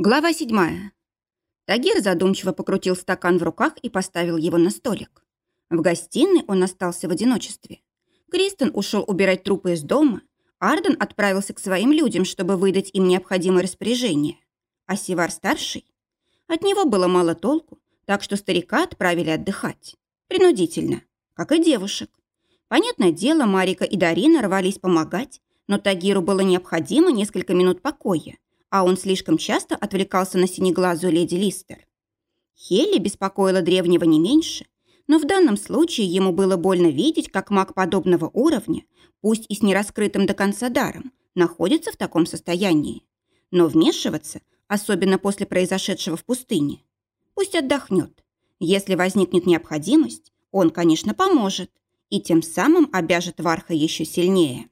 Глава седьмая. Тагир задумчиво покрутил стакан в руках и поставил его на столик. В гостиной он остался в одиночестве. Кристен ушел убирать трупы из дома, Арден отправился к своим людям, чтобы выдать им необходимое распоряжение. А Сивар-старший? От него было мало толку, так что старика отправили отдыхать. Принудительно, как и девушек. Понятное дело, Марика и Дарина рвались помогать, но Тагиру было необходимо несколько минут покоя, а он слишком часто отвлекался на синеглазую леди Листер. Хелли беспокоила древнего не меньше, но в данном случае ему было больно видеть, как маг подобного уровня, пусть и с нераскрытым до конца даром, находится в таком состоянии. Но вмешиваться, особенно после произошедшего в пустыне, пусть отдохнет. Если возникнет необходимость, он, конечно, поможет и тем самым обяжет Варха еще сильнее.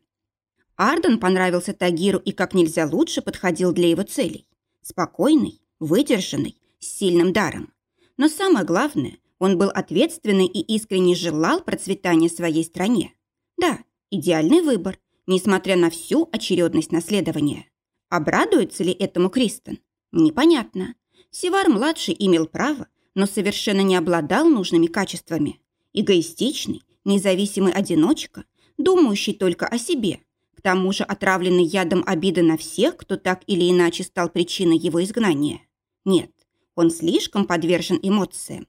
Арден понравился Тагиру и как нельзя лучше подходил для его целей. Спокойный, выдержанный, с сильным даром. Но самое главное, он был ответственный и искренне желал процветания своей стране. Да, идеальный выбор, несмотря на всю очередность наследования. Обрадуется ли этому Кристен? Непонятно. Сивар-младший имел право, но совершенно не обладал нужными качествами. Эгоистичный, независимый одиночка, думающий только о себе – тому же отравленный ядом обиды на всех, кто так или иначе стал причиной его изгнания. Нет, он слишком подвержен эмоциям.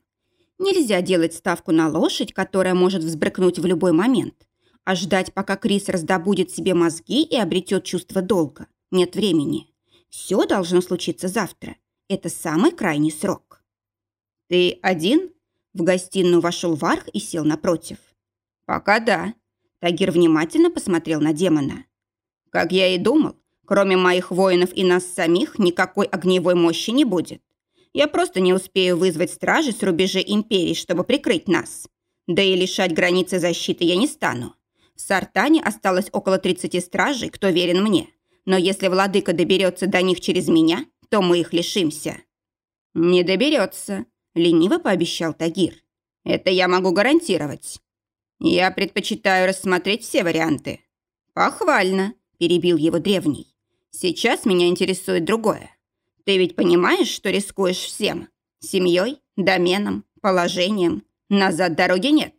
Нельзя делать ставку на лошадь, которая может взбрыкнуть в любой момент, а ждать, пока Крис раздобудет себе мозги и обретет чувство долга. Нет времени. Все должно случиться завтра. Это самый крайний срок. «Ты один?» В гостиную вошел Варх и сел напротив. «Пока да», Тагир внимательно посмотрел на демона. «Как я и думал, кроме моих воинов и нас самих, никакой огневой мощи не будет. Я просто не успею вызвать стражи с рубежей империи, чтобы прикрыть нас. Да и лишать границы защиты я не стану. В Сартане осталось около 30 стражей, кто верен мне. Но если владыка доберется до них через меня, то мы их лишимся». «Не доберется», – лениво пообещал Тагир. «Это я могу гарантировать». «Я предпочитаю рассмотреть все варианты». «Похвально», – перебил его древний. «Сейчас меня интересует другое. Ты ведь понимаешь, что рискуешь всем? Семьей, доменом, положением. Назад дороги нет».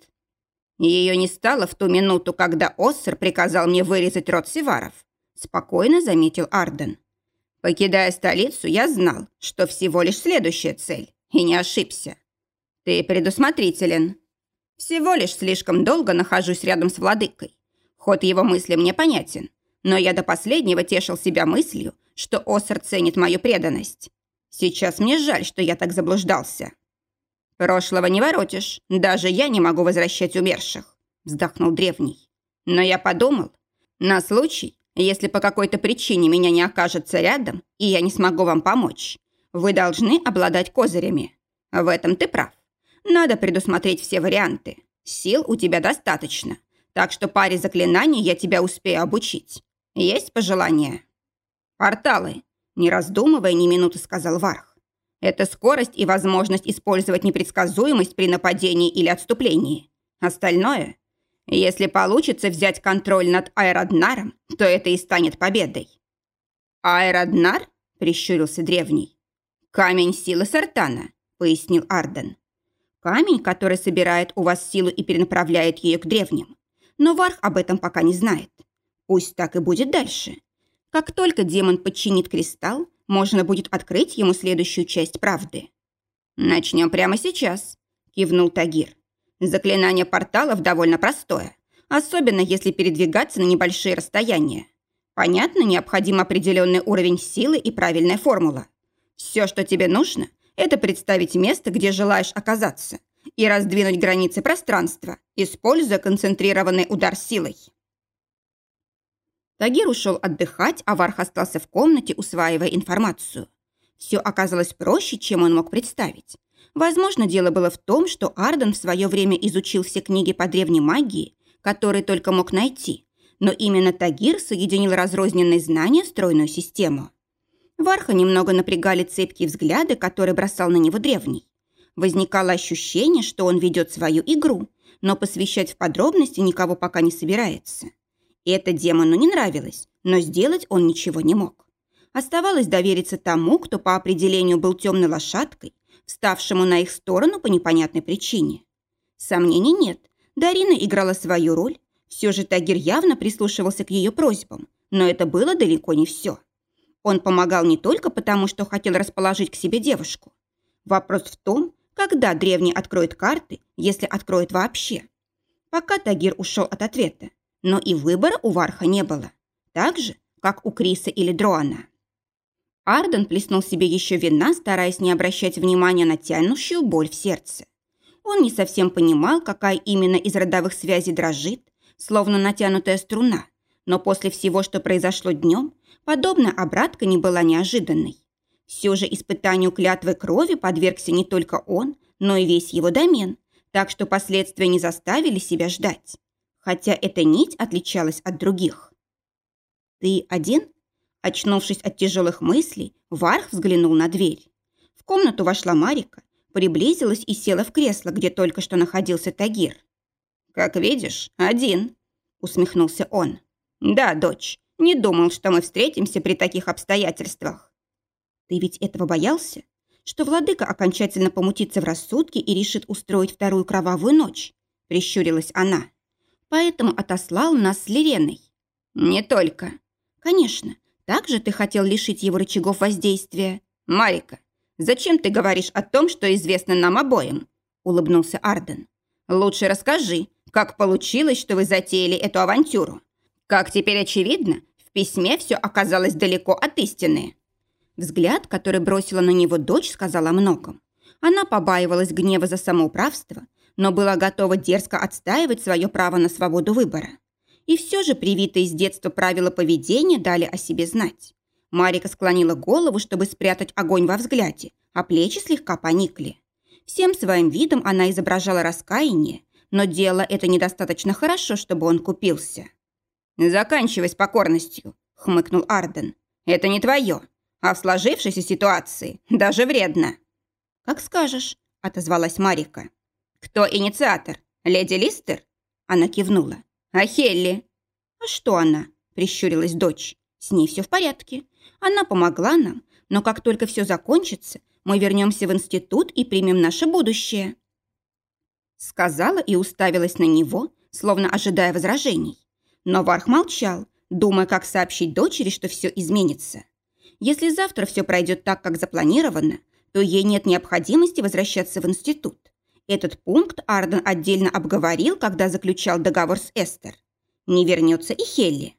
Ее не стало в ту минуту, когда Оссер приказал мне вырезать рот Севаров. Спокойно заметил Арден. Покидая столицу, я знал, что всего лишь следующая цель, и не ошибся. Ты предусмотрителен. Всего лишь слишком долго нахожусь рядом с владыкой. Ход его мысли мне понятен, но я до последнего тешил себя мыслью, что Осар ценит мою преданность. Сейчас мне жаль, что я так заблуждался. Прошлого не воротишь, даже я не могу возвращать умерших, вздохнул древний. Но я подумал, на случай, если по какой-то причине меня не окажется рядом, и я не смогу вам помочь, вы должны обладать козырями. В этом ты прав. Надо предусмотреть все варианты. Сил у тебя достаточно. Так что паре заклинаний я тебя успею обучить. Есть пожелания?» «Порталы», – не раздумывая ни минуты сказал Варх. «Это скорость и возможность использовать непредсказуемость при нападении или отступлении. Остальное – если получится взять контроль над Аэроднаром, то это и станет победой». «Аэроднар?» – прищурился древний. «Камень силы Сартана», – пояснил Арден. Камень, который собирает у вас силу и перенаправляет ее к древним. Но Варх об этом пока не знает. Пусть так и будет дальше. Как только демон подчинит кристалл, можно будет открыть ему следующую часть правды. «Начнем прямо сейчас», – кивнул Тагир. «Заклинание порталов довольно простое, особенно если передвигаться на небольшие расстояния. Понятно, необходим определенный уровень силы и правильная формула. Все, что тебе нужно, это представить место, где желаешь оказаться, и раздвинуть границы пространства, используя концентрированный удар силой. Тагир ушел отдыхать, а Варх остался в комнате, усваивая информацию. Все оказалось проще, чем он мог представить. Возможно, дело было в том, что Арден в свое время изучил все книги по древней магии, которые только мог найти, но именно Тагир соединил разрозненные знания в стройную систему. Варха немного напрягали цепкие взгляды, которые бросал на него древний. Возникало ощущение, что он ведет свою игру, но посвящать в подробности никого пока не собирается. И это демону не нравилось, но сделать он ничего не мог. Оставалось довериться тому, кто по определению был темной лошадкой, вставшему на их сторону по непонятной причине. Сомнений нет, Дарина играла свою роль, все же Тагир явно прислушивался к ее просьбам, но это было далеко не все. Он помогал не только потому, что хотел расположить к себе девушку. Вопрос в том, когда древний откроет карты, если откроет вообще. Пока Тагир ушел от ответа, но и выбора у Варха не было. Так же, как у Криса или Дроана. Арден плеснул себе еще вина, стараясь не обращать внимания на тянущую боль в сердце. Он не совсем понимал, какая именно из родовых связей дрожит, словно натянутая струна, но после всего, что произошло днем, подобная обратка не была неожиданной. Все же испытанию клятвы крови подвергся не только он, но и весь его домен, так что последствия не заставили себя ждать. Хотя эта нить отличалась от других. «Ты один?» Очнувшись от тяжелых мыслей, Варх взглянул на дверь. В комнату вошла Марика, приблизилась и села в кресло, где только что находился Тагир. «Как видишь, один», — усмехнулся он. «Да, дочь, не думал, что мы встретимся при таких обстоятельствах». «Ты ведь этого боялся? Что владыка окончательно помутится в рассудке и решит устроить вторую кровавую ночь?» — прищурилась она. «Поэтому отослал нас с Лиреной». «Не только». «Конечно. Также ты хотел лишить его рычагов воздействия». «Марика, зачем ты говоришь о том, что известно нам обоим?» — улыбнулся Арден. «Лучше расскажи, как получилось, что вы затеяли эту авантюру. Как теперь очевидно, в письме все оказалось далеко от истины. Взгляд, который бросила на него дочь, сказал о многом. Она побаивалась гнева за самоуправство, но была готова дерзко отстаивать свое право на свободу выбора. И все же привитые с детства правила поведения дали о себе знать. Марика склонила голову, чтобы спрятать огонь во взгляде, а плечи слегка поникли. Всем своим видом она изображала раскаяние, но делала это недостаточно хорошо, чтобы он купился. «Заканчивай с покорностью», — хмыкнул Арден. «Это не твое, а в сложившейся ситуации даже вредно». «Как скажешь», — отозвалась Марика. «Кто инициатор? Леди Листер?» Она кивнула. «А Хелли?» «А что она?» — прищурилась дочь. «С ней все в порядке. Она помогла нам, но как только все закончится, мы вернемся в институт и примем наше будущее». Сказала и уставилась на него, словно ожидая возражений. Но Варх молчал, думая, как сообщить дочери, что все изменится. Если завтра все пройдет так, как запланировано, то ей нет необходимости возвращаться в институт. Этот пункт Арден отдельно обговорил, когда заключал договор с Эстер. Не вернется и Хелли.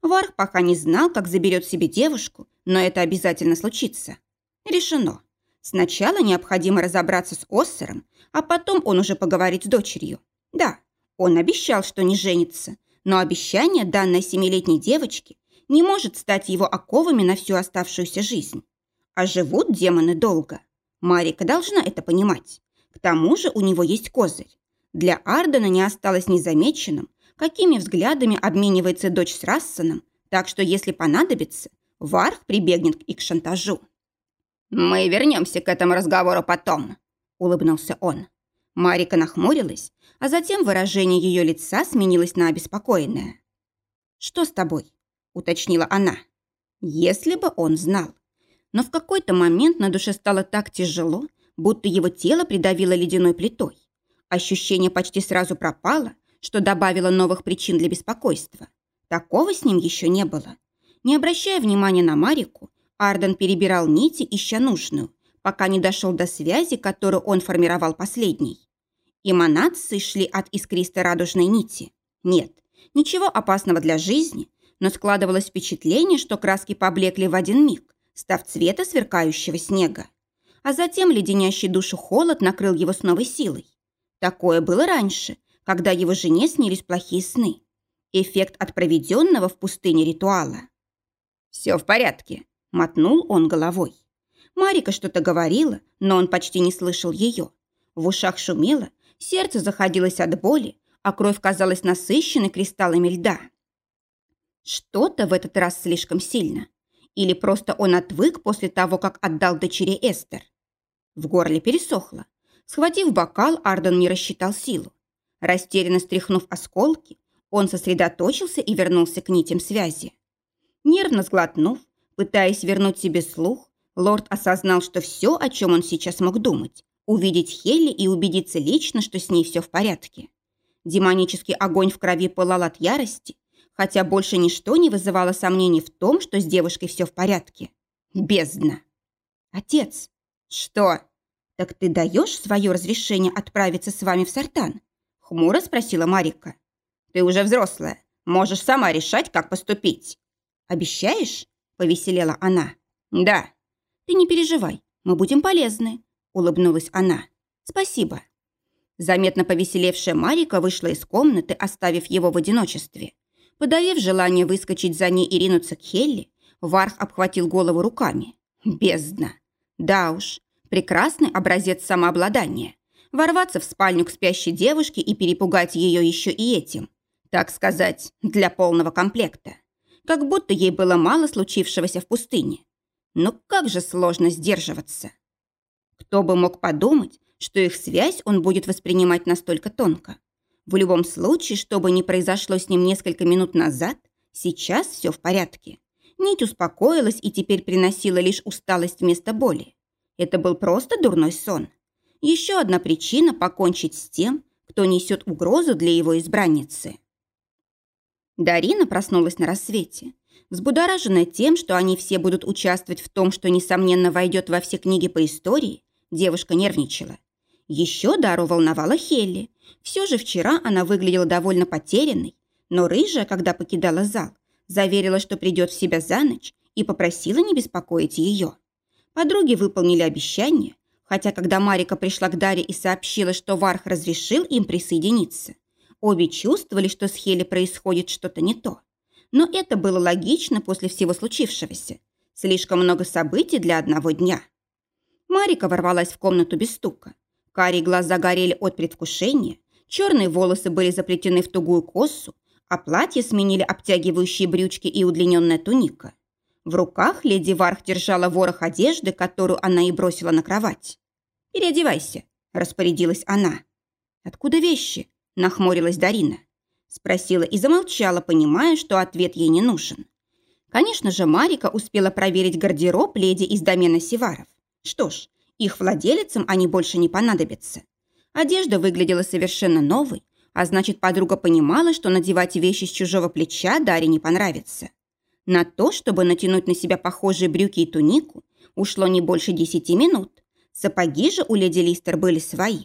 Варх пока не знал, как заберет себе девушку, но это обязательно случится. Решено. Сначала необходимо разобраться с Оссером, а потом он уже поговорит с дочерью. Да, он обещал, что не женится, но обещание, данное семилетней девочке, не может стать его оковами на всю оставшуюся жизнь. А живут демоны долго. Марика должна это понимать. К тому же у него есть козырь. Для Ардена не осталось незамеченным, какими взглядами обменивается дочь с Рассеном, так что, если понадобится, Варх прибегнет и к шантажу. «Мы вернемся к этому разговору потом», — улыбнулся он. Марика нахмурилась, а затем выражение ее лица сменилось на обеспокоенное. «Что с тобой?» – уточнила она. «Если бы он знал». Но в какой-то момент на душе стало так тяжело, будто его тело придавило ледяной плитой. Ощущение почти сразу пропало, что добавило новых причин для беспокойства. Такого с ним еще не было. Не обращая внимания на Марику, Арден перебирал нити, ища нужную, пока не дошел до связи, которую он формировал последней. Эманации шли от искристой радужной нити. Нет, ничего опасного для жизни, но складывалось впечатление, что краски поблекли в один миг, став цвета сверкающего снега. А затем леденящий душу холод накрыл его с новой силой. Такое было раньше, когда его жене снились плохие сны. Эффект от проведенного в пустыне ритуала. «Все в порядке», — мотнул он головой. Марика что-то говорила, но он почти не слышал ее. В ушах шумело, сердце заходилось от боли, а кровь казалась насыщенной кристаллами льда. Что-то в этот раз слишком сильно. Или просто он отвык после того, как отдал дочери Эстер. В горле пересохло. Схватив бокал, Арден не рассчитал силу. Растерянно стряхнув осколки, он сосредоточился и вернулся к нитям связи. Нервно сглотнув, Пытаясь вернуть себе слух, лорд осознал, что все, о чем он сейчас мог думать, увидеть Хелли и убедиться лично, что с ней все в порядке. Демонический огонь в крови пылал от ярости, хотя больше ничто не вызывало сомнений в том, что с девушкой все в порядке. Бездна. Отец. Что? Так ты даешь свое разрешение отправиться с вами в Сартан? Хмуро спросила Марика. Ты уже взрослая. Можешь сама решать, как поступить. Обещаешь? Повеселела она. Да. Ты не переживай. Мы будем полезны. Улыбнулась она. Спасибо. Заметно повеселевшая Марика вышла из комнаты, оставив его в одиночестве. Подавив желание выскочить за ней и ринуться к Хелли, Варх обхватил голову руками. Бездна. Да уж, прекрасный образец самообладания. Ворваться в спальню к спящей девушке и перепугать ее еще и этим. Так сказать, для полного комплекта. Как будто ей было мало случившегося в пустыне. Но как же сложно сдерживаться. Кто бы мог подумать, что их связь он будет воспринимать настолько тонко. В любом случае, что бы ни произошло с ним несколько минут назад, сейчас все в порядке. Нить успокоилась и теперь приносила лишь усталость вместо боли. Это был просто дурной сон. Еще одна причина покончить с тем, кто несет угрозу для его избранницы. Дарина проснулась на рассвете, взбудораженная тем, что они все будут участвовать в том, что, несомненно, войдет во все книги по истории, девушка нервничала. Еще Дару волновала Хелли. Все же вчера она выглядела довольно потерянной, но рыжая, когда покидала зал, заверила, что придет в себя за ночь и попросила не беспокоить ее. Подруги выполнили обещание, хотя когда Марика пришла к Даре и сообщила, что Варх разрешил им присоединиться, обе чувствовали, что с Хелли происходит что-то не то. Но это было логично после всего случившегося. Слишком много событий для одного дня. Марика ворвалась в комнату без стука. Карие глаза горели от предвкушения, черные волосы были заплетены в тугую косу, а платье сменили обтягивающие брючки и удлиненная туника. В руках леди Варх держала ворох одежды, которую она и бросила на кровать. «Переодевайся», – распорядилась она. «Откуда вещи?» – нахмурилась Дарина. Спросила и замолчала, понимая, что ответ ей не нужен. Конечно же, Марика успела проверить гардероб леди из домена Севаров. Что ж, их владелицам они больше не понадобятся. Одежда выглядела совершенно новой, а значит, подруга понимала, что надевать вещи с чужого плеча Даре не понравится. На то, чтобы натянуть на себя похожие брюки и тунику, ушло не больше десяти минут. Сапоги же у леди Листер были свои.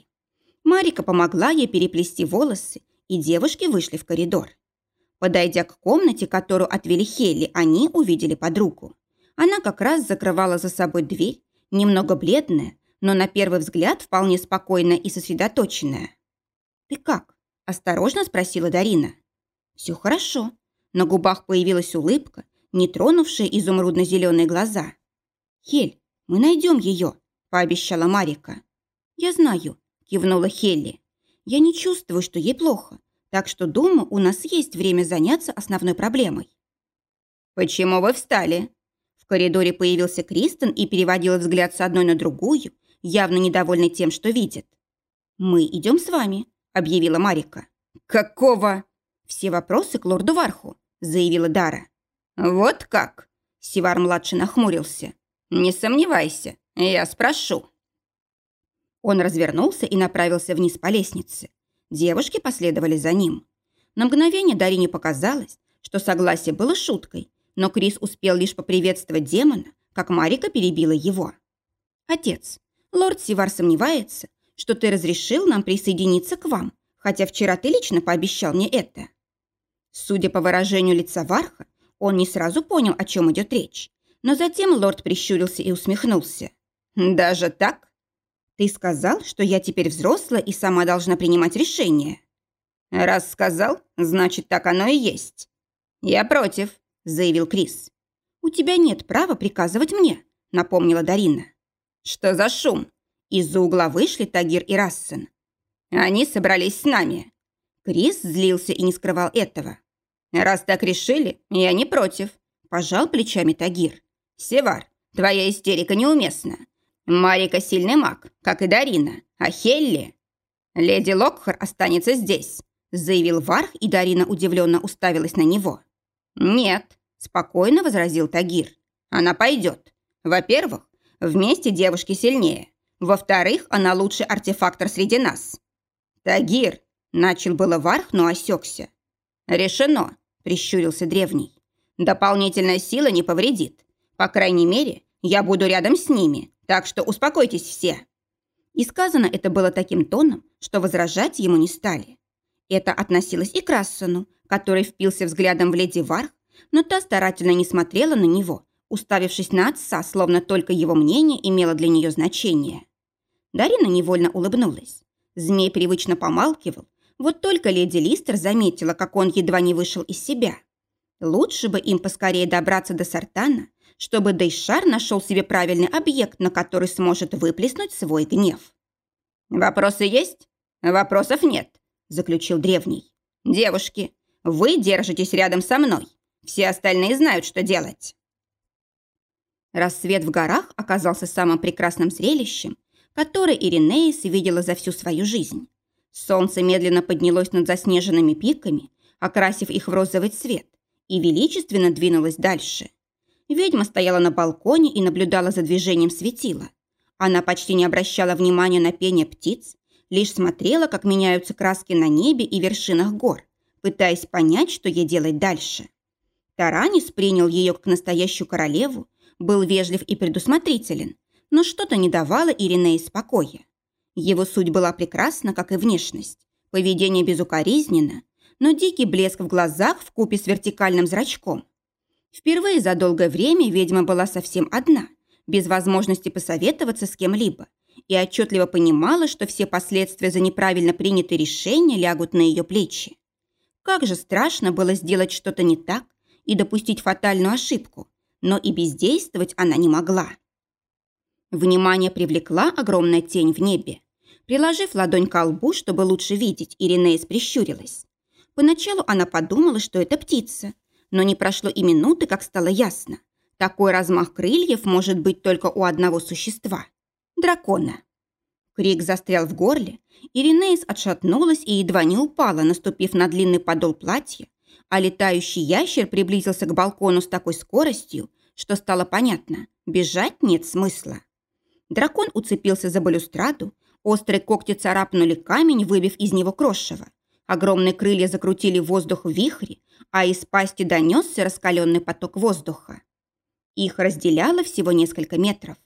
Марика помогла ей переплести волосы, и девушки вышли в коридор. Подойдя к комнате, которую отвели Хелли, они увидели подругу. Она как раз закрывала за собой дверь, немного бледная, но на первый взгляд вполне спокойная и сосредоточенная. «Ты как?» – осторожно спросила Дарина. «Все хорошо». На губах появилась улыбка, не тронувшая изумрудно-зеленые глаза. «Хель, мы найдем ее», – пообещала Марика. «Я знаю», – кивнула Хелли. «Я не чувствую, что ей плохо, так что, думаю, у нас есть время заняться основной проблемой». «Почему вы встали?» В коридоре появился Кристен и переводил взгляд с одной на другую, явно недовольный тем, что видит. «Мы идем с вами», — объявила Марика. «Какого?» «Все вопросы к лорду Варху», — заявила Дара. «Вот как?» — Сивар-младший нахмурился. «Не сомневайся, я спрошу». Он развернулся и направился вниз по лестнице. Девушки последовали за ним. На мгновение Дарине показалось, что согласие было шуткой, но Крис успел лишь поприветствовать демона, как Марика перебила его. «Отец, лорд Сивар сомневается, что ты разрешил нам присоединиться к вам, хотя вчера ты лично пообещал мне это». Судя по выражению лица Варха, он не сразу понял, о чем идет речь. Но затем лорд прищурился и усмехнулся. «Даже так? Ты сказал, что я теперь взрослая и сама должна принимать решения?» «Раз сказал, значит, так оно и есть. Я против заявил Крис. «У тебя нет права приказывать мне», — напомнила Дарина. «Что за шум?» Из-за угла вышли Тагир и Рассен. «Они собрались с нами». Крис злился и не скрывал этого. «Раз так решили, я не против», – пожал плечами Тагир. «Севар, твоя истерика неуместна. Марика сильный маг, как и Дарина, а Хелли...» «Леди Локхар останется здесь», – заявил Варх, и Дарина удивленно уставилась на него. «Нет», – спокойно возразил Тагир. Она пойдет. Во-первых, вместе девушки сильнее. Во-вторых, она лучший артефактор среди нас. Тагир, начал было Варх, но осекся. Решено, прищурился древний. Дополнительная сила не повредит. По крайней мере, я буду рядом с ними, так что успокойтесь все. И сказано это было таким тоном, что возражать ему не стали. Это относилось и к Рассену, который впился взглядом в леди Варх, но та старательно не смотрела на него, уставившись на отца, словно только его мнение имело для нее значение. Дарина невольно улыбнулась. Змей привычно помалкивал, вот только леди Листер заметила, как он едва не вышел из себя. Лучше бы им поскорее добраться до Сартана, чтобы Дейшар нашел себе правильный объект, на который сможет выплеснуть свой гнев. «Вопросы есть? Вопросов нет», – заключил древний. «Девушки, вы держитесь рядом со мной. Все остальные знают, что делать». Рассвет в горах оказался самым прекрасным зрелищем, которое Иринеис видела за всю свою жизнь. Солнце медленно поднялось над заснеженными пиками, окрасив их в розовый цвет, и величественно двинулось дальше. Ведьма стояла на балконе и наблюдала за движением светила. Она почти не обращала внимания на пение птиц, лишь смотрела, как меняются краски на небе и вершинах гор, пытаясь понять, что ей делать дальше. Таранис принял ее как настоящую королеву был вежлив и предусмотрителен, но что-то не давало Иринее спокоя. Его суть была прекрасна, как и внешность. Поведение безукоризненно, но дикий блеск в глазах в купе с вертикальным зрачком. Впервые за долгое время ведьма была совсем одна, без возможности посоветоваться с кем-либо, и отчетливо понимала, что все последствия за неправильно принятые решения лягут на ее плечи. Как же страшно было сделать что-то не так и допустить фатальную ошибку, но и бездействовать она не могла. Внимание привлекла огромная тень в небе. Приложив ладонь к лбу, чтобы лучше видеть, Иринеис прищурилась. Поначалу она подумала, что это птица, но не прошло и минуты, как стало ясно. Такой размах крыльев может быть только у одного существа – дракона. Крик застрял в горле, Иринеис отшатнулась и едва не упала, наступив на длинный подол платья, а летающий ящер приблизился к балкону с такой скоростью, что стало понятно – бежать нет смысла. Дракон уцепился за балюстраду, острые когти царапнули камень, выбив из него крошево. Огромные крылья закрутили воздух в вихре, а из пасти донесся раскаленный поток воздуха. Их разделяло всего несколько метров.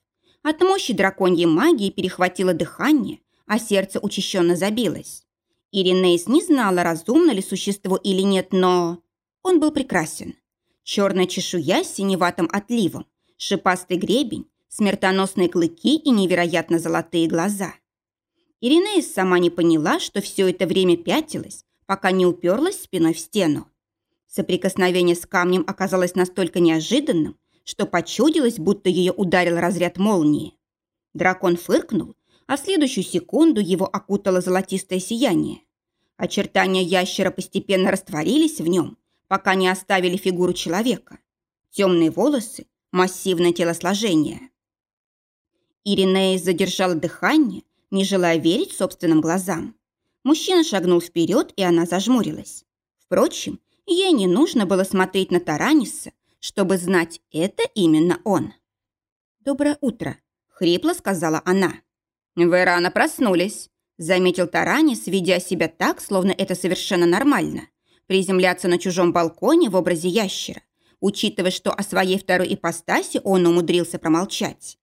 От мощи драконьей магии перехватило дыхание, а сердце учащенно забилось. Иринейс не знала, разумно ли существо или нет, но... Он был прекрасен. Черная чешуя с синеватым отливом, шипастый гребень, смертоносные клыки и невероятно золотые глаза. Иринеис сама не поняла, что все это время пятилась, пока не уперлась спиной в стену. Соприкосновение с камнем оказалось настолько неожиданным, что почудилось, будто ее ударил разряд молнии. Дракон фыркнул, а в следующую секунду его окутало золотистое сияние. Очертания ящера постепенно растворились в нем, пока не оставили фигуру человека. Темные волосы, массивное телосложение. Иринея задержала дыхание, не желая верить собственным глазам. Мужчина шагнул вперед, и она зажмурилась. Впрочем, ей не нужно было смотреть на Тараниса, чтобы знать, это именно он. «Доброе утро», — хрипло сказала она. «Вы рано проснулись», — заметил Таранис, ведя себя так, словно это совершенно нормально. Приземляться на чужом балконе в образе ящера, учитывая, что о своей второй ипостаси он умудрился промолчать.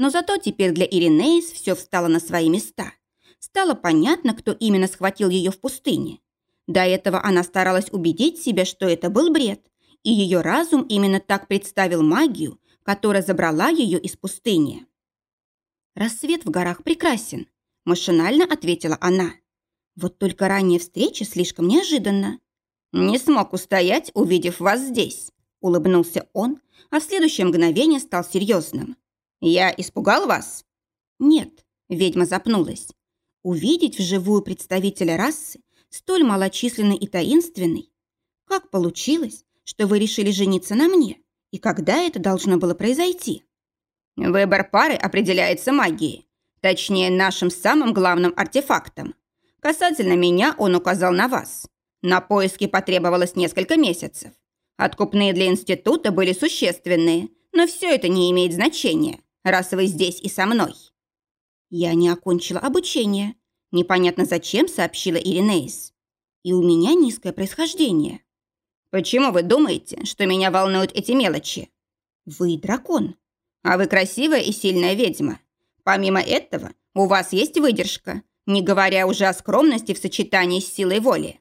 Но зато теперь для Иринеис все встало на свои места. Стало понятно, кто именно схватил ее в пустыне. До этого она старалась убедить себя, что это был бред, и ее разум именно так представил магию, которая забрала ее из пустыни. «Рассвет в горах прекрасен», – машинально ответила она. «Вот только ранняя встреча слишком неожиданна». «Не смог устоять, увидев вас здесь», – улыбнулся он, а в следующее мгновение стал серьезным. «Я испугал вас?» «Нет», – ведьма запнулась. «Увидеть вживую представителя расы, столь малочисленный и таинственный. Как получилось, что вы решили жениться на мне? И когда это должно было произойти?» Выбор пары определяется магией, точнее, нашим самым главным артефактом. Касательно меня он указал на вас. На поиски потребовалось несколько месяцев. Откупные для института были существенные, но все это не имеет значения, раз вы здесь и со мной». «Я не окончила обучение», – непонятно зачем сообщила Иринеис. «И у меня низкое происхождение». «Почему вы думаете, что меня волнуют эти мелочи?» «Вы дракон». «А вы красивая и сильная ведьма. Помимо этого, у вас есть выдержка, не говоря уже о скромности в сочетании с силой воли.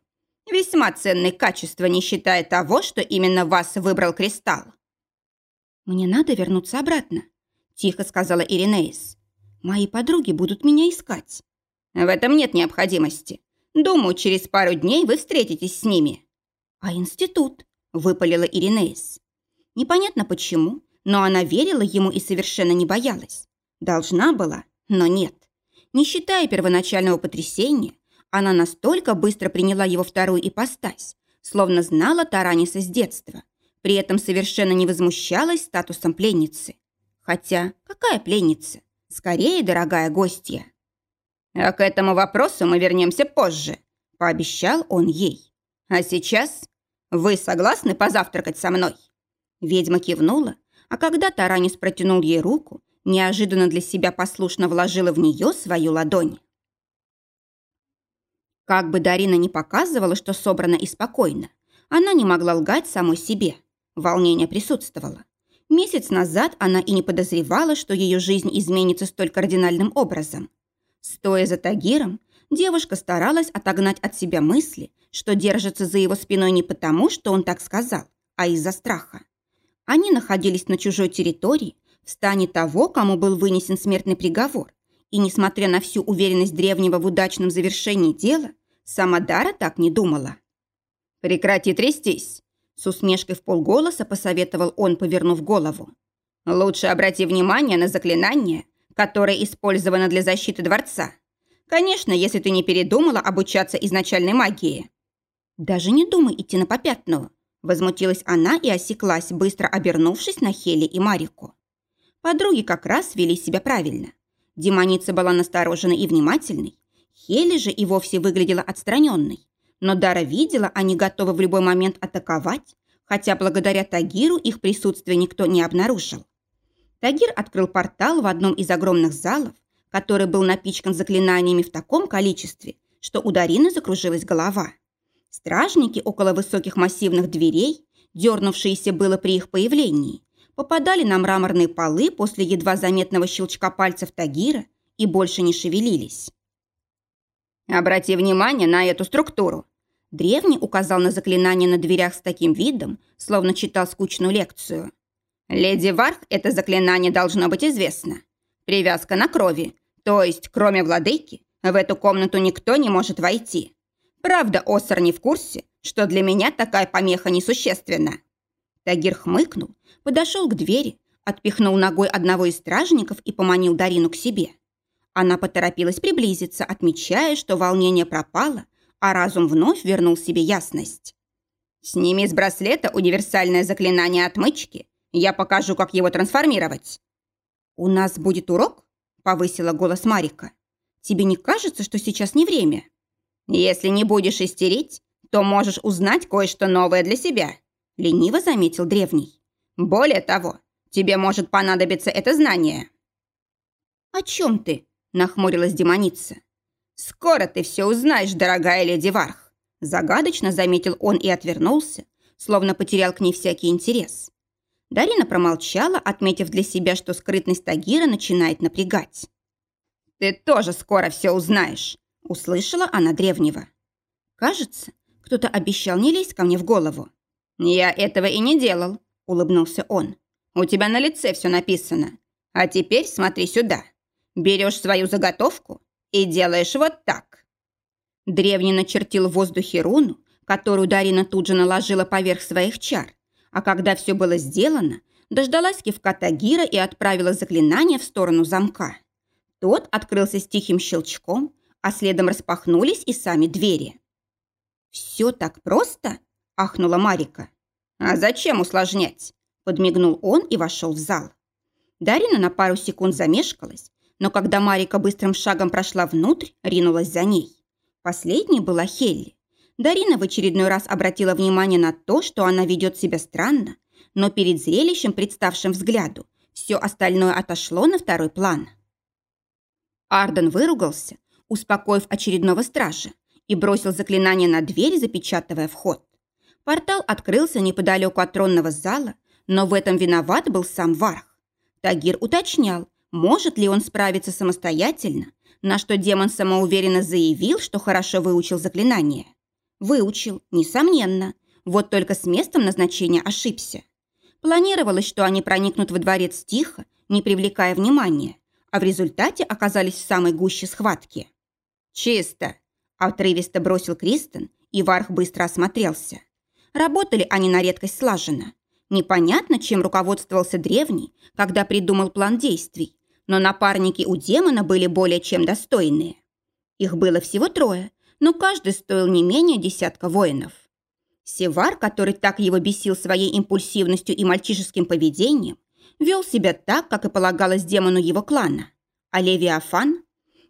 Весьма ценное качество, не считая того, что именно вас выбрал кристалл». «Мне надо вернуться обратно», – тихо сказала Иринеис. «Мои подруги будут меня искать». «В этом нет необходимости. Думаю, через пару дней вы встретитесь с ними». «А институт?» – выпалила Иринеис. Непонятно почему, но она верила ему и совершенно не боялась. Должна была, но нет. Не считая первоначального потрясения, она настолько быстро приняла его вторую ипостась, словно знала Тараниса с детства, при этом совершенно не возмущалась статусом пленницы. Хотя, какая пленница? Скорее, дорогая гостья. «А к этому вопросу мы вернемся позже», – пообещал он ей. «А сейчас вы согласны позавтракать со мной?» Ведьма кивнула, а когда Таранис протянул ей руку, неожиданно для себя послушно вложила в нее свою ладонь. Как бы Дарина не показывала, что собрана и спокойна, она не могла лгать самой себе. Волнение присутствовало. Месяц назад она и не подозревала, что ее жизнь изменится столь кардинальным образом. Стоя за Тагиром, девушка старалась отогнать от себя мысли, что держится за его спиной не потому, что он так сказал, а из-за страха. Они находились на чужой территории, в стане того, кому был вынесен смертный приговор, и, несмотря на всю уверенность древнего в удачном завершении дела, сама Дара так не думала. «Прекрати трястись!» С усмешкой в полголоса посоветовал он, повернув голову. «Лучше обрати внимание на заклинание, которое использовано для защиты дворца. Конечно, если ты не передумала обучаться изначальной магии». «Даже не думай идти на попятную», – возмутилась она и осеклась, быстро обернувшись на Хели и Марику. Подруги как раз вели себя правильно. Демоница была насторожена и внимательной. Хели же и вовсе выглядела отстраненной. Но Дара видела, они готовы в любой момент атаковать, хотя благодаря Тагиру их присутствие никто не обнаружил. Тагир открыл портал в одном из огромных залов, который был напичкан заклинаниями в таком количестве, что у Дарины закружилась голова. Стражники около высоких массивных дверей, дернувшиеся было при их появлении, попадали на мраморные полы после едва заметного щелчка пальцев Тагира и больше не шевелились. «Обрати внимание на эту структуру!» Древний указал на заклинание на дверях с таким видом, словно читал скучную лекцию. «Леди Варх это заклинание должно быть известно. Привязка на крови, то есть, кроме владыки, в эту комнату никто не может войти. Правда, Осар не в курсе, что для меня такая помеха несущественна». Тагир хмыкнул, подошел к двери, отпихнул ногой одного из стражников и поманил Дарину к себе. Она поторопилась приблизиться, отмечая, что волнение пропало, а разум вновь вернул себе ясность. «Сними с браслета универсальное заклинание отмычки. Я покажу, как его трансформировать». «У нас будет урок?» – повысила голос Марика. «Тебе не кажется, что сейчас не время?» «Если не будешь истерить, то можешь узнать кое-что новое для себя», – лениво заметил древний. «Более того, тебе может понадобиться это знание». «О чем ты?» нахмурилась демоница. «Скоро ты все узнаешь, дорогая леди Варх», загадочно заметил он и отвернулся, словно потерял к ней всякий интерес. Дарина промолчала, отметив для себя, что скрытность Тагира начинает напрягать. «Ты тоже скоро все узнаешь», – услышала она древнего. «Кажется, кто-то обещал не лезть ко мне в голову». «Я этого и не делал», – улыбнулся он. «У тебя на лице все написано. А теперь смотри сюда». Берешь свою заготовку и делаешь вот так». Древний начертил в воздухе руну, которую Дарина тут же наложила поверх своих чар, а когда все было сделано, дождалась кивка Тагира и отправила заклинание в сторону замка. Тот открылся с тихим щелчком, а следом распахнулись и сами двери. «Все так просто?» – ахнула Марика. «А зачем усложнять?» – подмигнул он и вошел в зал. Дарина на пару секунд замешкалась, но когда Марика быстрым шагом прошла внутрь, ринулась за ней. Последней была Хелли. Дарина в очередной раз обратила внимание на то, что она ведет себя странно, но перед зрелищем, представшим взгляду, все остальное отошло на второй план. Арден выругался, успокоив очередного стража, и бросил заклинание на дверь, запечатывая вход. Портал открылся неподалеку от тронного зала, но в этом виноват был сам Варх. Тагир уточнял, может ли он справиться самостоятельно, на что демон самоуверенно заявил, что хорошо выучил заклинание. Выучил, несомненно, вот только с местом назначения ошибся. Планировалось, что они проникнут во дворец тихо, не привлекая внимания, а в результате оказались в самой гуще схватки. «Чисто!» – отрывисто бросил Кристен, и Варх быстро осмотрелся. Работали они на редкость слаженно. Непонятно, чем руководствовался древний, когда придумал план действий, но напарники у демона были более чем достойные. Их было всего трое, но каждый стоил не менее десятка воинов. Севар, который так его бесил своей импульсивностью и мальчишеским поведением, вел себя так, как и полагалось демону его клана. А Левиафан,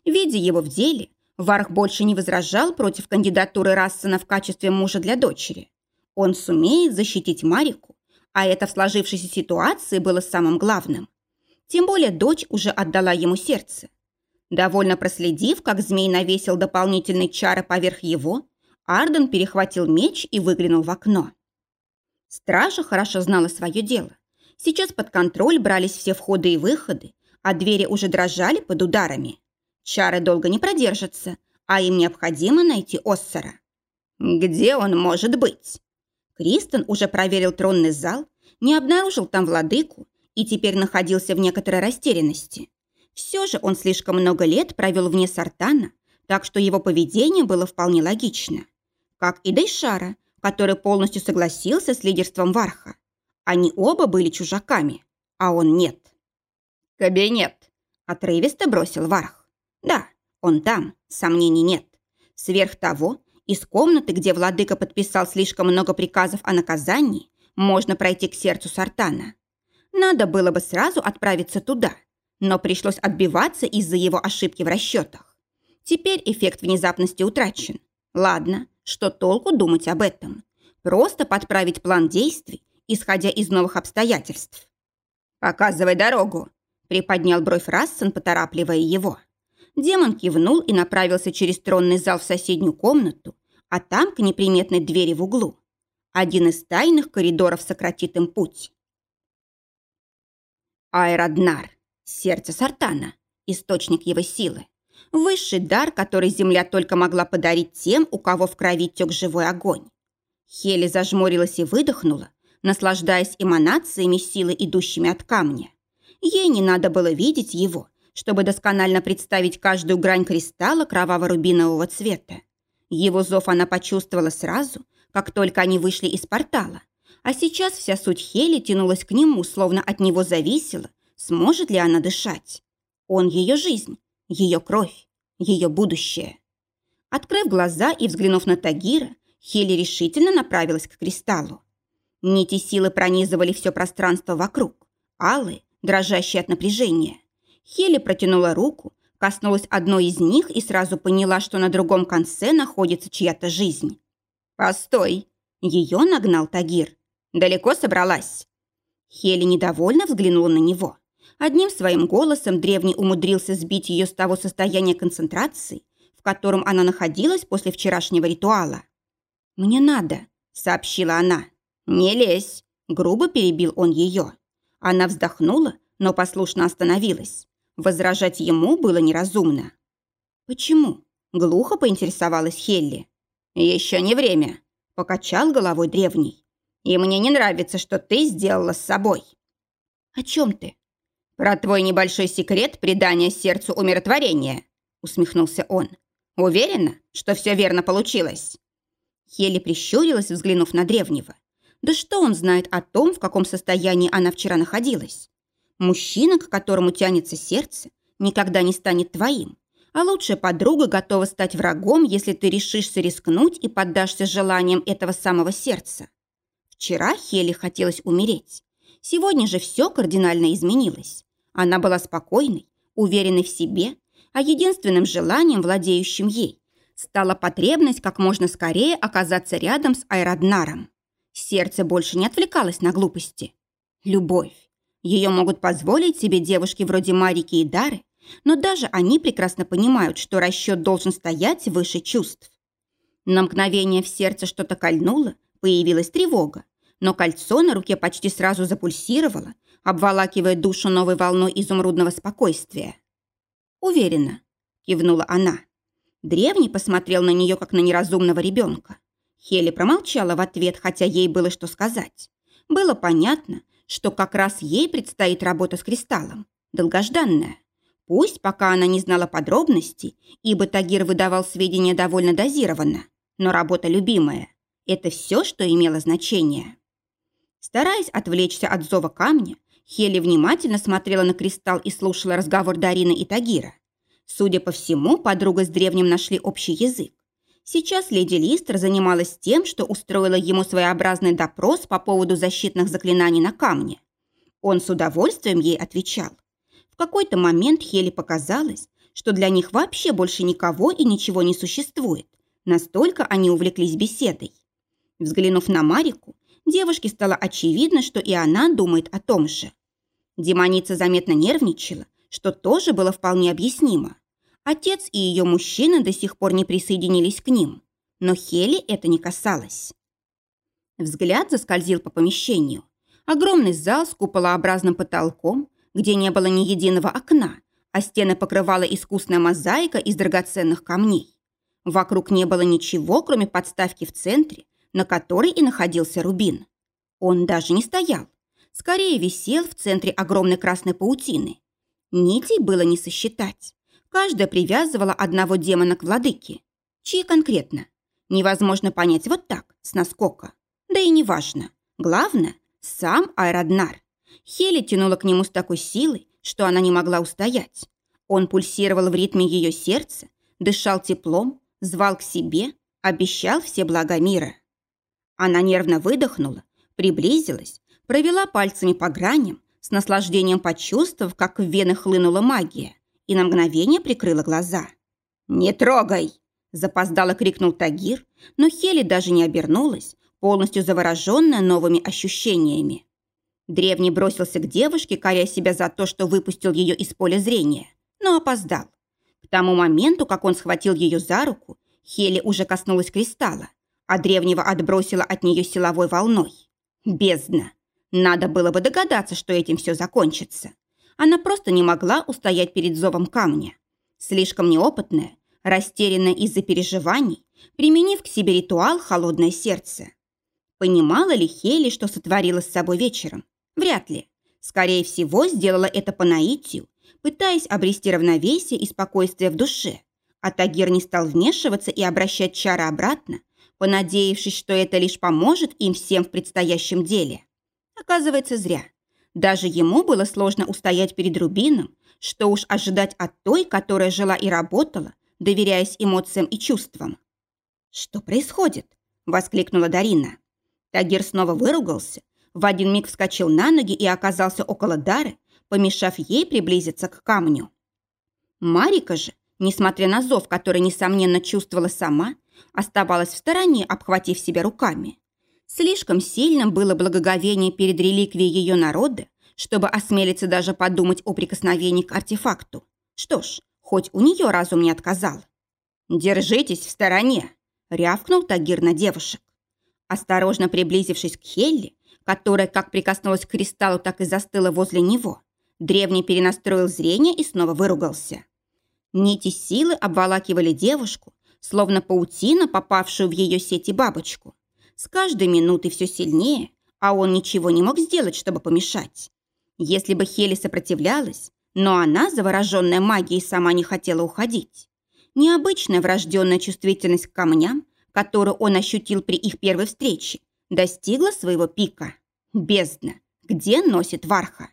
видя его в деле, Варх больше не возражал против кандидатуры Рассена в качестве мужа для дочери. Он сумеет защитить Марику, а это в сложившейся ситуации было самым главным. Тем более дочь уже отдала ему сердце. Довольно проследив, как змей навесил дополнительные чары поверх его, Арден перехватил меч и выглянул в окно. Стража хорошо знала свое дело. Сейчас под контроль брались все входы и выходы, а двери уже дрожали под ударами. Чары долго не продержатся, а им необходимо найти Оссора. Где он может быть? Кристен уже проверил тронный зал, не обнаружил там владыку и теперь находился в некоторой растерянности. Все же он слишком много лет провел вне Сартана, так что его поведение было вполне логично как и Дейшара, который полностью согласился с лидерством Варха. Они оба были чужаками, а он нет. «Кабинет!» – отрывисто бросил Варх. «Да, он там, сомнений нет. Сверх того, из комнаты, где владыка подписал слишком много приказов о наказании, можно пройти к сердцу Сартана. Надо было бы сразу отправиться туда, но пришлось отбиваться из-за его ошибки в расчетах. Теперь эффект внезапности утрачен. Ладно, что толку думать об этом? Просто подправить план действий, исходя из новых обстоятельств. «Показывай дорогу», – приподнял бровь Рассен, поторапливая его. Демон кивнул и направился через тронный зал в соседнюю комнату, а там к неприметной двери в углу. Один из тайных коридоров сократит им путь. Айраднар, сердце Сартана, источник его силы. Высший дар, который земля только могла подарить тем, у кого в крови тек живой огонь. Хели зажмурилась и выдохнула, наслаждаясь эманациями силы, идущими от камня. Ей не надо было видеть его, чтобы досконально представить каждую грань кристалла кроваво-рубинового цвета. Его зов она почувствовала сразу, как только они вышли из портала. А сейчас вся суть Хели тянулась к нему, словно от него зависело, сможет ли она дышать. Он ее жизнь, ее кровь, ее будущее. Открыв глаза и взглянув на Тагира, Хели решительно направилась к кристаллу. Нити силы пронизывали все пространство вокруг, алые, дрожащие от напряжения. Хели протянула руку, коснулась одной из них и сразу поняла, что на другом конце находится чья-то жизнь. «Постой!» Ее нагнал Тагир. «Далеко собралась?» Хели недовольно взглянула на него. Одним своим голосом древний умудрился сбить ее с того состояния концентрации, в котором она находилась после вчерашнего ритуала. «Мне надо», — сообщила она. «Не лезь», — грубо перебил он ее. Она вздохнула, но послушно остановилась. Возражать ему было неразумно. «Почему?» — глухо поинтересовалась Хелли. «Еще не время», — покачал головой древний. «И мне не нравится, что ты сделала с собой». «О чем ты?» «Про твой небольшой секрет придания сердцу умиротворения», усмехнулся он. «Уверена, что все верно получилось?» Хели прищурилась, взглянув на древнего. Да что он знает о том, в каком состоянии она вчера находилась? Мужчина, к которому тянется сердце, никогда не станет твоим, а лучшая подруга готова стать врагом, если ты решишься рискнуть и поддашься желаниям этого самого сердца. Вчера Хели хотелось умереть. Сегодня же все кардинально изменилось. Она была спокойной, уверенной в себе, а единственным желанием, владеющим ей, стала потребность как можно скорее оказаться рядом с Айраднаром. Сердце больше не отвлекалось на глупости. Любовь. Ее могут позволить себе девушки вроде Марики и Дары, но даже они прекрасно понимают, что расчет должен стоять выше чувств. На мгновение в сердце что-то кольнуло, появилась тревога, но кольцо на руке почти сразу запульсировало, обволакивая душу новой волной изумрудного спокойствия. «Уверена», — кивнула она. Древний посмотрел на нее, как на неразумного ребенка. Хели промолчала в ответ, хотя ей было что сказать. Было понятно, что как раз ей предстоит работа с кристаллом. Долгожданная. Пусть пока она не знала подробностей, ибо Тагир выдавал сведения довольно дозированно, но работа любимая. Это все, что имело значение. Стараясь отвлечься от зова камня, Хели внимательно смотрела на кристалл и слушала разговор Дарины и Тагира. Судя по всему, подруга с древним нашли общий язык. Сейчас леди Листер занималась тем, что устроила ему своеобразный допрос по поводу защитных заклинаний на камне. Он с удовольствием ей отвечал. В какой-то момент Хели показалось, что для них вообще больше никого и ничего не существует. Настолько они увлеклись беседой. Взглянув на Марику, девушке стало очевидно, что и она думает о том же. Демоница заметно нервничала, что тоже было вполне объяснимо. Отец и ее мужчина до сих пор не присоединились к ним, но Хели это не касалось. Взгляд заскользил по помещению. Огромный зал с куполообразным потолком, где не было ни единого окна, а стены покрывала искусная мозаика из драгоценных камней. Вокруг не было ничего, кроме подставки в центре, на которой и находился рубин. Он даже не стоял, скорее висел в центре огромной красной паутины. Нитей было не сосчитать. Каждая привязывала одного демона к владыке. Чьи конкретно? Невозможно понять вот так, с наскока. Да и неважно. Главное, сам Айраднар. Хели тянула к нему с такой силой, что она не могла устоять. Он пульсировал в ритме ее сердца, дышал теплом, звал к себе, обещал все блага мира. Она нервно выдохнула, приблизилась, провела пальцами по граням, с наслаждением почувствовав, как в вены хлынула магия, и на мгновение прикрыла глаза. «Не трогай!» – запоздало крикнул Тагир, но Хели даже не обернулась, полностью завороженная новыми ощущениями. Древний бросился к девушке, коря себя за то, что выпустил ее из поля зрения, но опоздал. К тому моменту, как он схватил ее за руку, Хели уже коснулась кристалла, а древнего отбросила от нее силовой волной. Бездна! Надо было бы догадаться, что этим все закончится. Она просто не могла устоять перед зовом камня. Слишком неопытная, растерянная из-за переживаний, применив к себе ритуал «холодное сердце». Понимала ли Хели, что сотворила с собой вечером? Вряд ли. Скорее всего, сделала это по наитию, пытаясь обрести равновесие и спокойствие в душе. А Тагир не стал вмешиваться и обращать чары обратно, понадеявшись, что это лишь поможет им всем в предстоящем деле. Оказывается, зря. Даже ему было сложно устоять перед Рубином, что уж ожидать от той, которая жила и работала, доверяясь эмоциям и чувствам. «Что происходит?» – воскликнула Дарина. Тагир снова выругался, в один миг вскочил на ноги и оказался около Дары, помешав ей приблизиться к камню. Марика же, несмотря на зов, который, несомненно, чувствовала сама, оставалась в стороне, обхватив себя руками. Слишком сильным было благоговение перед реликвией ее народа, чтобы осмелиться даже подумать о прикосновении к артефакту. Что ж, хоть у нее разум не отказал. «Держитесь в стороне!» – рявкнул Тагир на девушек. Осторожно приблизившись к Хелли, которая как прикоснулась к кристаллу, так и застыла возле него, древний перенастроил зрение и снова выругался. Нити силы обволакивали девушку, словно паутина, попавшую в ее сети бабочку. С каждой минутой все сильнее, а он ничего не мог сделать, чтобы помешать. Если бы Хели сопротивлялась, но она, завороженная магией, сама не хотела уходить. Необычная врожденная чувствительность к камням, которую он ощутил при их первой встрече, достигла своего пика. Бездна. Где носит Варха?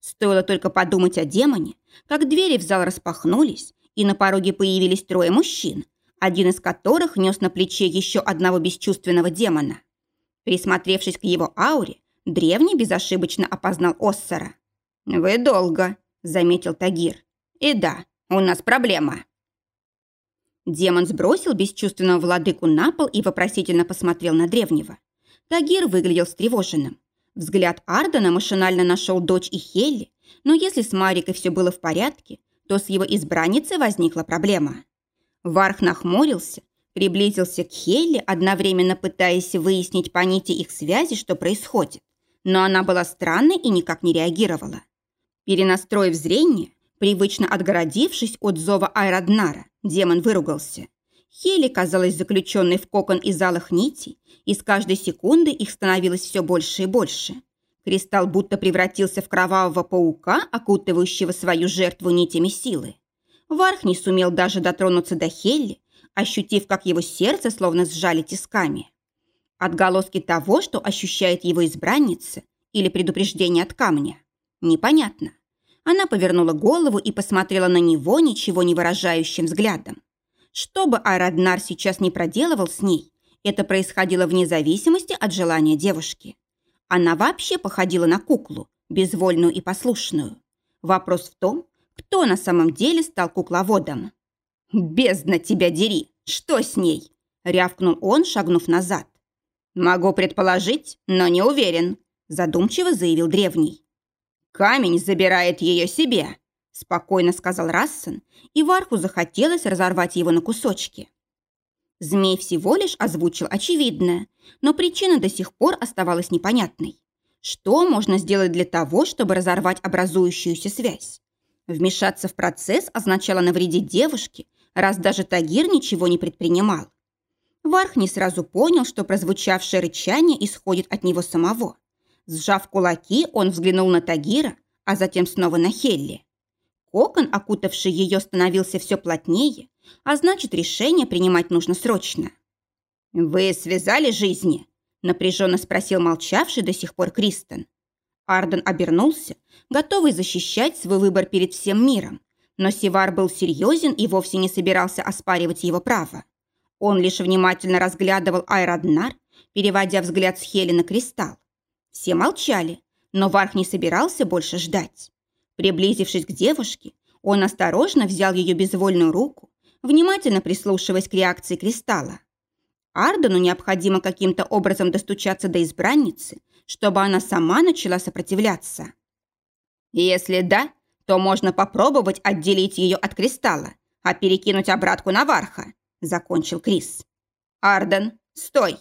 Стоило только подумать о демоне, как двери в зал распахнулись, и на пороге появились трое мужчин, один из которых нес на плече еще одного бесчувственного демона. Присмотревшись к его ауре, древний безошибочно опознал Оссора. «Вы долго», — заметил Тагир. «И да, у нас проблема». Демон сбросил бесчувственного владыку на пол и вопросительно посмотрел на древнего. Тагир выглядел встревоженным. Взгляд Ардена машинально нашел дочь и Хелли, но если с Марикой все было в порядке, то с его избранницей возникла проблема. Варх нахмурился, приблизился к Хелли, одновременно пытаясь выяснить по нити их связи, что происходит, но она была странной и никак не реагировала. Перенастроив зрение, привычно отгородившись от зова Айраднара, демон выругался. Хели казалась заключенной в кокон из алых нитей, и с каждой секунды их становилось все больше и больше. Кристалл будто превратился в кровавого паука, окутывающего свою жертву нитями силы. Варх не сумел даже дотронуться до Хелли, ощутив, как его сердце словно сжали тисками. Отголоски того, что ощущает его избранница, или предупреждение от камня, непонятно. Она повернула голову и посмотрела на него ничего не выражающим взглядом. Что бы Айраднар сейчас не проделывал с ней, это происходило вне зависимости от желания девушки. Она вообще походила на куклу, безвольную и послушную. Вопрос в том, кто на самом деле стал кукловодом. «Бездна тебя дери! Что с ней?» – рявкнул он, шагнув назад. «Могу предположить, но не уверен», – задумчиво заявил древний. «Камень забирает ее себе», – спокойно сказал Рассен, и Варху захотелось разорвать его на кусочки. Змей всего лишь озвучил очевидное, но причина до сих пор оставалась непонятной. Что можно сделать для того, чтобы разорвать образующуюся связь? Вмешаться в процесс означало навредить девушке, раз даже Тагир ничего не предпринимал. Варх не сразу понял, что прозвучавшее рычание исходит от него самого. Сжав кулаки, он взглянул на Тагира, а затем снова на Хелли. Кокон, окутавший ее, становился все плотнее, а значит, решение принимать нужно срочно. «Вы связали жизни?» – напряженно спросил молчавший до сих пор Кристен. Арден обернулся, готовый защищать свой выбор перед всем миром, но Сивар был серьезен и вовсе не собирался оспаривать его право. Он лишь внимательно разглядывал Айраднар, переводя взгляд с Хели на кристалл. Все молчали, но Варх не собирался больше ждать. Приблизившись к девушке, он осторожно взял ее безвольную руку, внимательно прислушиваясь к реакции кристалла. Ардену необходимо каким-то образом достучаться до избранницы, чтобы она сама начала сопротивляться. Если да, то можно попробовать отделить ее от кристалла, а перекинуть обратку на Варха», – закончил Крис. «Арден, стой!»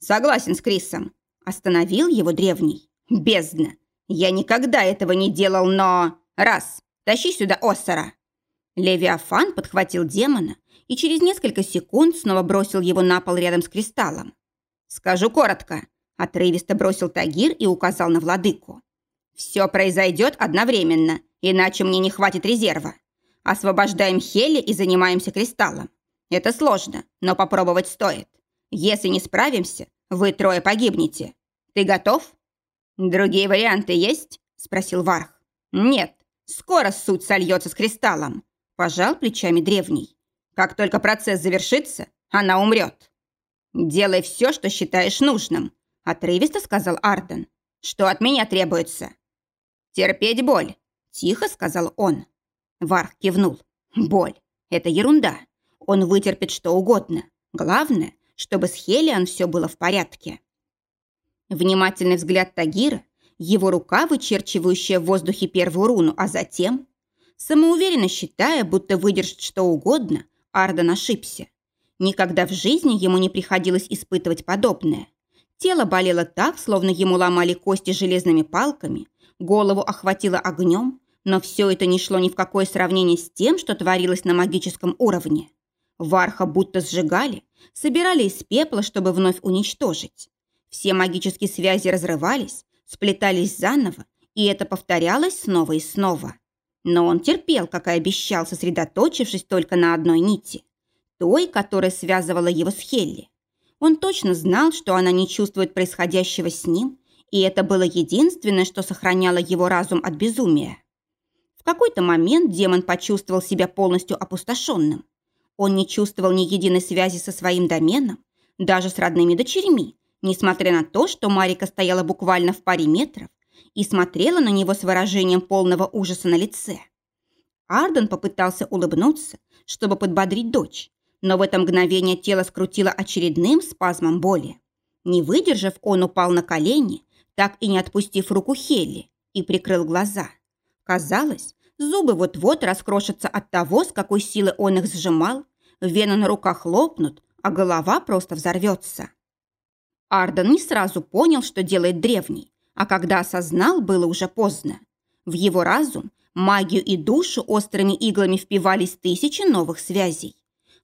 «Согласен с Крисом», – остановил его древний. «Бездна! Я никогда этого не делал, но...» «Раз! Тащи сюда Оссора!» Левиафан подхватил демона и через несколько секунд снова бросил его на пол рядом с кристаллом. «Скажу коротко», – отрывисто бросил Тагир и указал на владыку. «Все произойдет одновременно, иначе мне не хватит резерва. Освобождаем Хели и занимаемся кристаллом. Это сложно, но попробовать стоит. Если не справимся, вы трое погибнете. Ты готов?» «Другие варианты есть?» – спросил Варх. «Нет, скоро суть сольется с кристаллом», – пожал плечами древний. «Как только процесс завершится, она умрет». «Делай все, что считаешь нужным», – отрывисто сказал Арден. «Что от меня требуется?» «Терпеть боль», – тихо сказал он. Варх кивнул. «Боль. Это ерунда. Он вытерпит что угодно. Главное, чтобы с Хелиан все было в порядке». Внимательный взгляд Тагира, его рука, вычерчивающая в воздухе первую руну, а затем... Самоуверенно считая, будто выдержит что угодно, Арден ошибся. Никогда в жизни ему не приходилось испытывать подобное. Тело болело так, словно ему ломали кости железными палками, голову охватило огнем, но все это не шло ни в какое сравнение с тем, что творилось на магическом уровне. Варха будто сжигали, собирали из пепла, чтобы вновь уничтожить. Все магические связи разрывались, сплетались заново, и это повторялось снова и снова. Но он терпел, как и обещал, сосредоточившись только на одной нити. Той, которая связывала его с Хелли. Он точно знал, что она не чувствует происходящего с ним, и это было единственное, что сохраняло его разум от безумия. В какой-то момент демон почувствовал себя полностью опустошенным. Он не чувствовал ни единой связи со своим доменом, даже с родными дочерьми, несмотря на то, что Марика стояла буквально в паре метров и смотрела на него с выражением полного ужаса на лице. Арден попытался улыбнуться, чтобы подбодрить дочь, но в это мгновение тело скрутило очередным спазмом боли. Не выдержав, он упал на колени, так и не отпустив руку Хелли, и прикрыл глаза. Казалось, зубы вот-вот раскрошатся от того, с какой силы он их сжимал, вены на руках лопнут, а голова просто взорвется. Арден не сразу понял, что делает древний, а когда осознал, было уже поздно. В его разум, магию и душу острыми иглами впивались тысячи новых связей.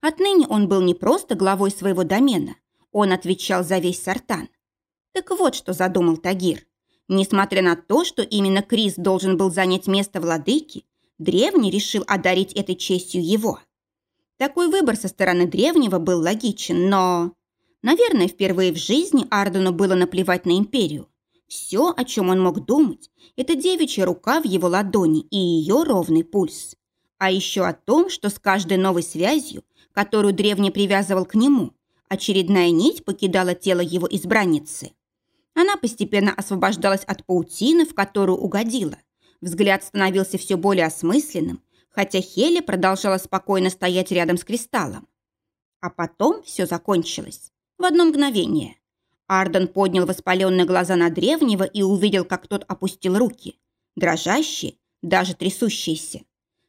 Отныне он был не просто главой своего домена, он отвечал за весь Сартан. Так вот, что задумал Тагир. Несмотря на то, что именно Крис должен был занять место владыки, древний решил одарить этой честью его. Такой выбор со стороны древнего был логичен, но... Наверное, впервые в жизни Ардену было наплевать на империю. Все, о чем он мог думать, это девичья рука в его ладони и ее ровный пульс. А еще о том, что с каждой новой связью, которую древний привязывал к нему, очередная нить покидала тело его избранницы. Она постепенно освобождалась от паутины, в которую угодила. Взгляд становился все более осмысленным, хотя Хелли продолжала спокойно стоять рядом с кристаллом. А потом все закончилось. В одно мгновение. Арден поднял воспаленные глаза на древнего и увидел, как тот опустил руки. Дрожащие, даже трясущиеся.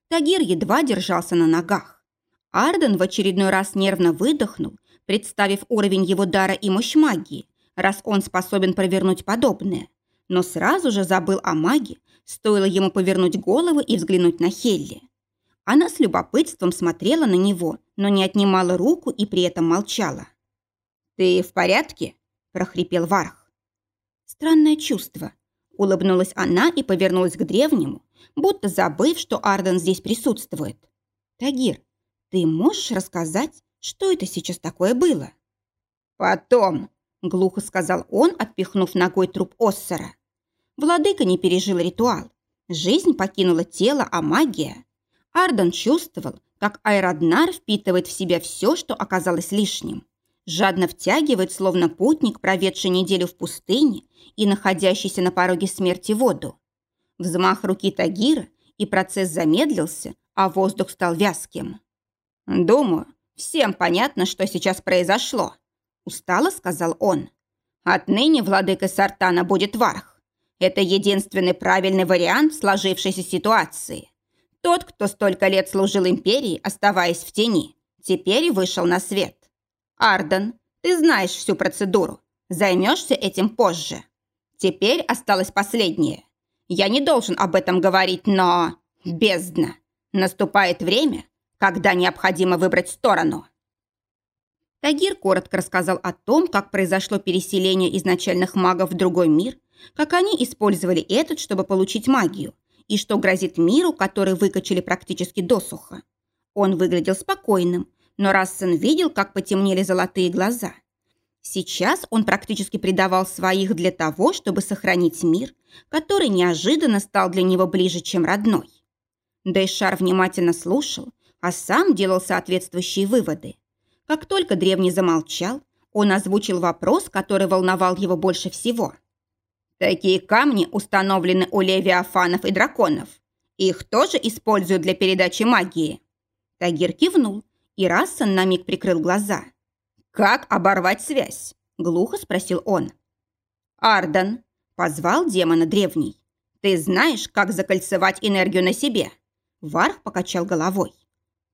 Тагир едва держался на ногах. Арден в очередной раз нервно выдохнул, представив уровень его дара и мощь магии, раз он способен провернуть подобное. Но сразу же забыл о маге, стоило ему повернуть голову и взглянуть на Хелли. Она с любопытством смотрела на него, но не отнимала руку и при этом молчала. «Ты в порядке?» – прохрипел Варх. Странное чувство. Улыбнулась она и повернулась к древнему, будто забыв, что Арден здесь присутствует. «Тагир, ты можешь рассказать, что это сейчас такое было?» «Потом», глухо сказал он, отпихнув ногой труп Оссера. Владыка не пережил ритуал. Жизнь покинула тело, а магия... Арден чувствовал, как Айраднар впитывает в себя все, что оказалось лишним. Жадно втягивает, словно путник, проведший неделю в пустыне и находящийся на пороге смерти воду. Взмах руки Тагира, и процесс замедлился, а воздух стал вязким. «Думаю, всем понятно, что сейчас произошло», Устало сказал он. Отныне владыкой Сартана будет Варх. Это единственный правильный вариант сложившейся ситуации. Тот, кто столько лет служил империи, оставаясь в тени, теперь вышел на свет. Арден, ты знаешь всю процедуру. Займешься этим позже. Теперь осталось последнее. Я не должен об этом говорить, но... Бездна. Наступает время, когда необходимо выбрать сторону. Тагир коротко рассказал о том, как произошло переселение изначальных магов в другой мир, как они использовали этот, чтобы получить магию, и что грозит миру, который выкачали практически досуха. Он выглядел спокойным, но Рассен видел, как потемнели золотые глаза. Сейчас он практически предавал своих для того, чтобы сохранить мир, который неожиданно стал для него ближе, чем родной. Дейшар внимательно слушал, а сам делал соответствующие выводы. Как только древний замолчал, он озвучил вопрос, который волновал его больше всего. «Такие камни установлены у левиафанов и драконов. Их тоже используют для передачи магии?» Тагир кивнул, и Рассен на миг прикрыл глаза. «Как оборвать связь?» – глухо спросил он. «Ардан», – позвал демона древний. «Ты знаешь, как закольцевать энергию на себе?» Варх покачал головой.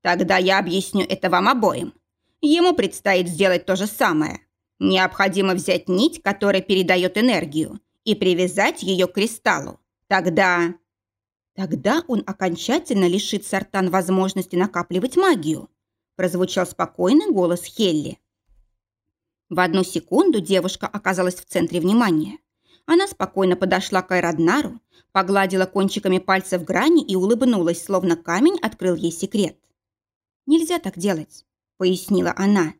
«Тогда я объясню это вам обоим. Ему предстоит сделать то же самое. Необходимо взять нить, которая передает энергию, и привязать ее к кристаллу. Тогда... Тогда он окончательно лишит Сартан возможности накапливать магию, прозвучал спокойный голос Хелли. В одну секунду девушка оказалась в центре внимания. Она спокойно подошла к Айраднару, погладила кончиками пальцев грани и улыбнулась, словно камень открыл ей секрет. «Нельзя так делать пояснила она.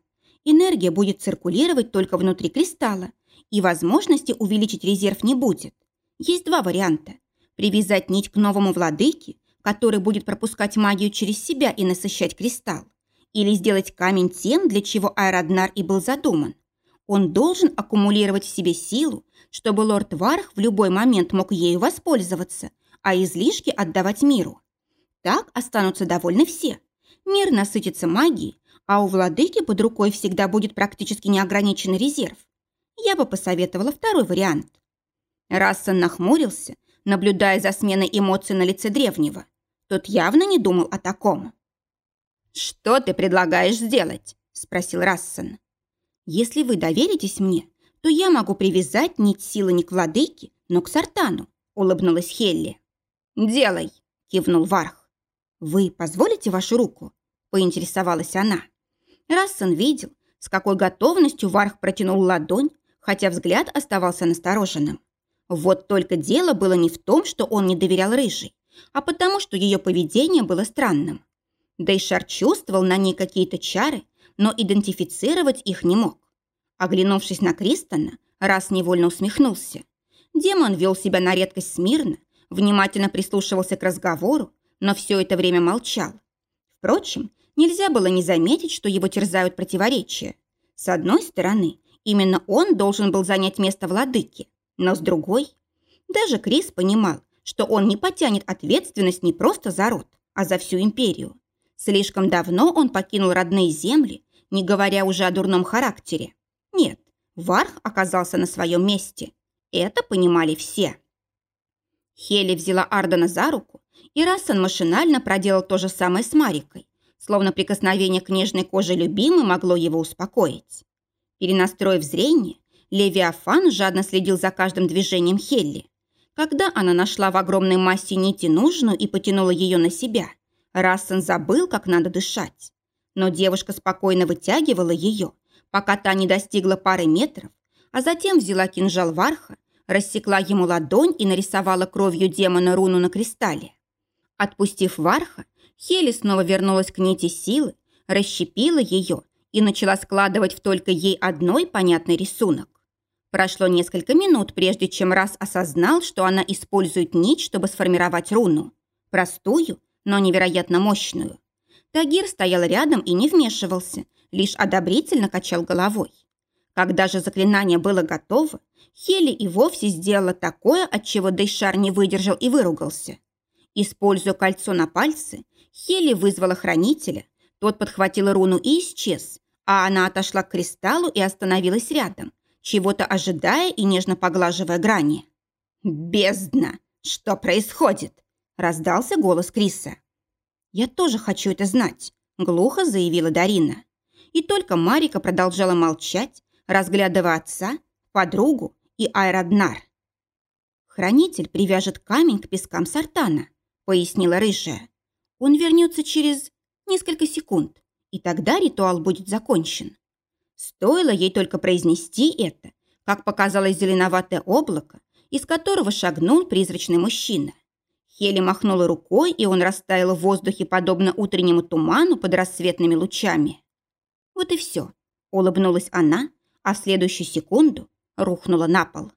Энергия будет циркулировать только внутри кристалла, и возможности увеличить резерв не будет. Есть два варианта. Привязать нить к новому владыке, который будет пропускать магию через себя и насыщать кристалл. Или сделать камень тем, для чего Айраднар и был задуман. Он должен аккумулировать в себе силу, чтобы лорд Варх в любой момент мог ею воспользоваться, а излишки отдавать миру. Так останутся довольны все. Мир насытится магией, а у владыки под рукой всегда будет практически неограниченный резерв. я бы посоветовала второй вариант. Рассан нахмурился, наблюдая за сменой эмоций на лице древнего. Тот явно не думал о таком. «Что ты предлагаешь сделать?» – спросил Рассан. «Если вы доверитесь мне, то я могу привязать нить силы не к владыке, но к Сартану», – улыбнулась Хелли. «Делай», – кивнул Варх. «Вы позволите вашу руку?» – поинтересовалась она. Рассан видел, с какой готовностью Варх протянул ладонь, хотя взгляд оставался настороженным. Вот только дело было не в том, что он не доверял Рыжей, а потому, что ее поведение было странным. Дейшар чувствовал на ней какие-то чары, но идентифицировать их не мог. Оглянувшись на Кристона, раз невольно усмехнулся. Демон вел себя на редкость смирно, внимательно прислушивался к разговору, но все это время молчал. Впрочем, нельзя было не заметить, что его терзают противоречия. С одной стороны, именно он должен был занять место владыки, но с другой, даже Крис понимал, что он не потянет ответственность не просто за род, а за всю империю. Слишком давно он покинул родные земли, не говоря уже о дурном характере. Нет, Варх оказался на своем месте. Это понимали все. Хели взяла Ардена за руку, и Рассен машинально проделал то же самое с Марикой, словно прикосновение к нежной коже любимой могло его успокоить. Перенастроив зрение, Левиафан жадно следил за каждым движением Хелли. Когда она нашла в огромной массе нити нужную и потянула ее на себя, Рассен забыл, как надо дышать. Но девушка спокойно вытягивала ее, пока та не достигла пары метров, а затем взяла кинжал Варха, рассекла ему ладонь и нарисовала кровью демона руну на кристалле. Отпустив Варха, Хели снова вернулась к нити силы, расщепила ее и начала складывать в только ей одной понятный рисунок. Прошло несколько минут, прежде чем раз осознал, что она использует нить, чтобы сформировать руну. Простую, но невероятно мощную. Тагир стоял рядом и не вмешивался, лишь одобрительно качал головой. Когда же заклинание было готово, Хели и вовсе сделала такое, от чего Дейшар не выдержал и выругался. Используя кольцо на пальце, Хели вызвала хранителя, тот подхватил руну и исчез, а она отошла к кристаллу и остановилась рядом, чего-то ожидая и нежно поглаживая грани. «Бездна! Что происходит?» – раздался голос Криса. «Я тоже хочу это знать», – глухо заявила Дарина. И только Марика продолжала молчать, разглядывая отца, подругу и Айраднар. «Хранитель привяжет камень к пескам Сартана», – пояснила Рыжая. «Он вернется через несколько секунд, и тогда ритуал будет закончен». Стоило ей только произнести это, как показалось зеленоватое облако, из которого шагнул призрачный мужчина. Хели махнула рукой, и он растаял в воздухе, подобно утреннему туману под рассветными лучами. Вот и все. Улыбнулась она, а в следующую секунду рухнула на пол.